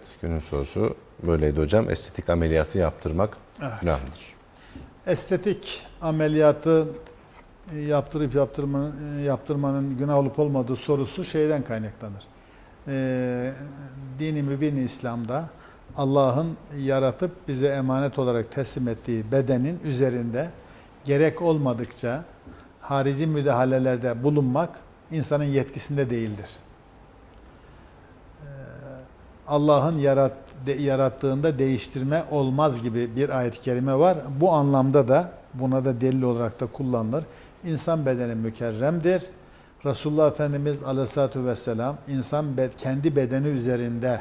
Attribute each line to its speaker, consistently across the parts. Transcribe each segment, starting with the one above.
Speaker 1: Evet günün sorusu böyleydi hocam. Estetik ameliyatı yaptırmak
Speaker 2: Evet.
Speaker 1: günah mıdır?
Speaker 2: Estetik ameliyatı e, yaptırıp yaptırmanın, e, yaptırmanın günah olup olmadığı sorusu şeyden kaynaklanır. Ee, dini mübin İslam'da Allah'ın yaratıp bize emanet olarak teslim ettiği bedenin üzerinde gerek olmadıkça harici müdahalelerde bulunmak insanın yetkisinde değildir. Allah'ın yarat, de- yarattığında değiştirme olmaz gibi bir ayet-i kerime var. Bu anlamda da buna da delil olarak da kullanılır. İnsan bedeni mükerremdir. Resulullah Efendimiz Aleyhisselatü Vesselam insan be- kendi bedeni üzerinde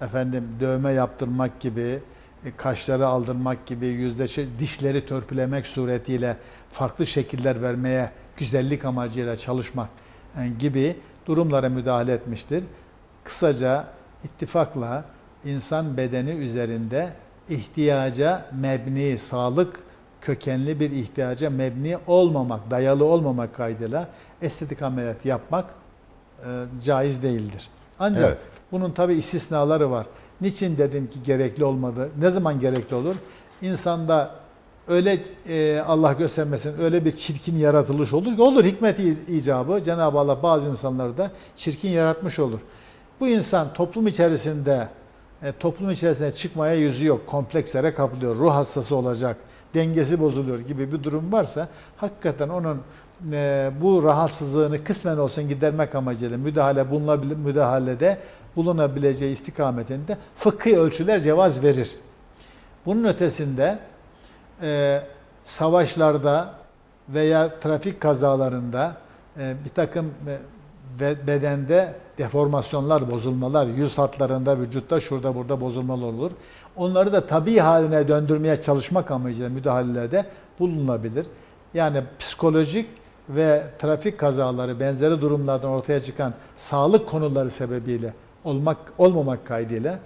Speaker 2: efendim dövme yaptırmak gibi, e, kaşları aldırmak gibi, yüzde şey- dişleri törpülemek suretiyle farklı şekiller vermeye güzellik amacıyla çalışmak e, gibi durumlara müdahale etmiştir. Kısaca ittifakla insan bedeni üzerinde ihtiyaca mebni, sağlık kökenli bir ihtiyaca mebni olmamak, dayalı olmamak kaydıyla estetik ameliyat yapmak e, caiz değildir. Ancak
Speaker 1: Evet.
Speaker 2: bunun tabi istisnaları var. Niçin dedim ki gerekli olmadı? Ne zaman gerekli olur? İnsanda öyle e, Allah göstermesin öyle bir çirkin yaratılış olur ki olur hikmet icabı Cenab-ı Allah bazı insanları da çirkin yaratmış olur. Bu insan toplum içerisinde e, toplum içerisinde çıkmaya yüzü yok. Komplekslere kapılıyor. Ruh hastası olacak. Dengesi bozuluyor gibi bir durum varsa hakikaten onun e, bu rahatsızlığını kısmen olsun gidermek amacıyla müdahale bulunabilir, müdahalede bulunabileceği istikametinde fıkhi ölçüler cevaz verir. Bunun ötesinde e, savaşlarda veya trafik kazalarında bir takım bedende deformasyonlar, bozulmalar, yüz hatlarında, vücutta, şurada burada bozulmalar olur. Onları da tabii haline döndürmeye çalışmak amacıyla müdahalelerde bulunabilir. Yani psikolojik ve trafik kazaları benzeri durumlardan ortaya çıkan sağlık konuları sebebiyle olmak olmamak kaydıyla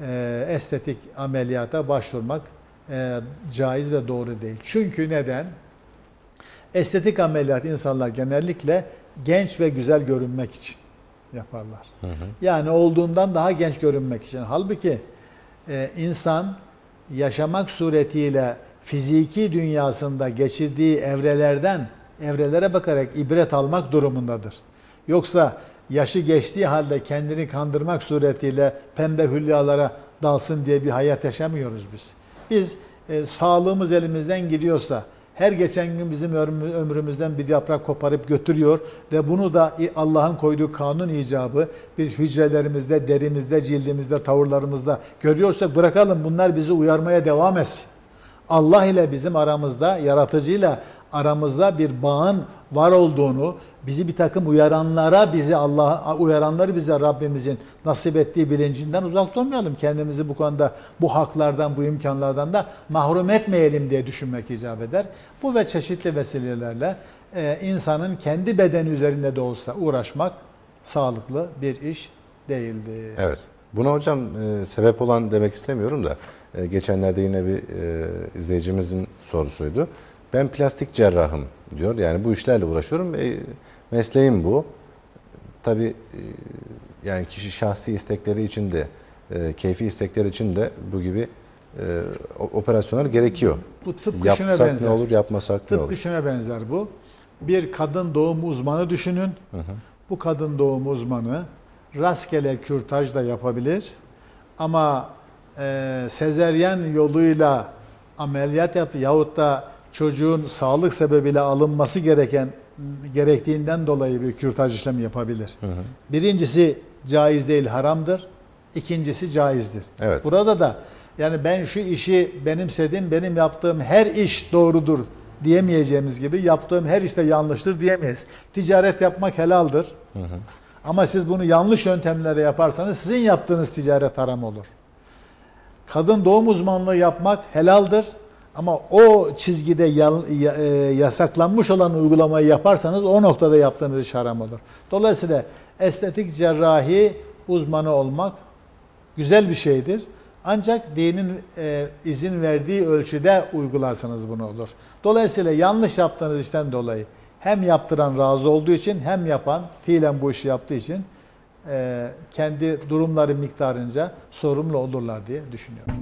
Speaker 2: e, estetik ameliyata başvurmak e, caiz ve doğru değil. Çünkü neden? Estetik ameliyat insanlar genellikle genç ve güzel görünmek için yaparlar. Yani olduğundan daha genç görünmek için. Halbuki e, insan yaşamak suretiyle fiziki dünyasında geçirdiği evrelerden evrelere bakarak ibret almak durumundadır. Yoksa yaşı geçtiği halde kendini kandırmak suretiyle pembe hülyalara dalsın diye bir hayat yaşamıyoruz biz. Biz e, sağlığımız elimizden gidiyorsa her geçen gün bizim ömrümü- ömrümüzden bir yaprak koparıp götürüyor ve bunu da Allah'ın koyduğu kanun icabı bir hücrelerimizde, derimizde, cildimizde, tavırlarımızda görüyorsak bırakalım bunlar bizi uyarmaya devam etsin. Allah ile bizim aramızda, yaratıcıyla aramızda bir bağın var olduğunu, bizi bir takım uyaranlara, bizi Allah uyaranları bize Rabbimizin nasip ettiği bilincinden uzak durmayalım. Kendimizi bu konuda bu haklardan, bu imkanlardan da mahrum etmeyelim diye düşünmek icap eder. Bu ve çeşitli vesilelerle e, insanın kendi bedeni üzerinde de olsa uğraşmak sağlıklı bir iş değildir.
Speaker 1: Evet. Buna hocam e, sebep olan demek istemiyorum da e, geçenlerde yine bir e, izleyicimizin sorusuydu. Ben plastik cerrahım diyor. Yani bu işlerle uğraşıyorum. E, mesleğim bu. Tabii e, yani kişi şahsi istekleri için de e, keyfi istekleri için de bu gibi e, operasyonlar gerekiyor.
Speaker 2: Bu tıpkı şuna
Speaker 1: Yapsak
Speaker 2: benzer.
Speaker 1: ne olur, yapmasak ne
Speaker 2: Tıpkı
Speaker 1: olur?
Speaker 2: şuna benzer bu. Bir kadın doğum uzmanı düşünün. Bu kadın doğum uzmanı rastgele kürtaj da yapabilir. Ama e, sezeryen yoluyla ameliyat yap yahut da çocuğun sağlık sebebiyle alınması gereken gerektiğinden dolayı bir kürtaj işlemi yapabilir. Birincisi caiz değil, haramdır. İkincisi caizdir.
Speaker 1: Evet.
Speaker 2: Burada da yani ben şu işi benimsedim, benim yaptığım her iş doğrudur diyemeyeceğimiz gibi yaptığım her işte yanlıştır diyemeyiz. Ticaret yapmak helaldir. Ama siz bunu yanlış yöntemlere yaparsanız sizin yaptığınız ticaret haram olur. Kadın doğum uzmanlığı yapmak helaldir. Ama o çizgide e, yasaklanmış olan uygulamayı yaparsanız o noktada yaptığınız iş haram olur. Dolayısıyla estetik cerrahi uzmanı olmak güzel bir şeydir. Ancak dinin e, izin verdiği ölçüde uygularsanız bunu olur. Dolayısıyla yanlış yaptığınız işten dolayı hem yaptıran razı olduğu için hem yapan fiilen bu işi yaptığı için e, kendi durumları miktarınca sorumlu olurlar diye düşünüyorum.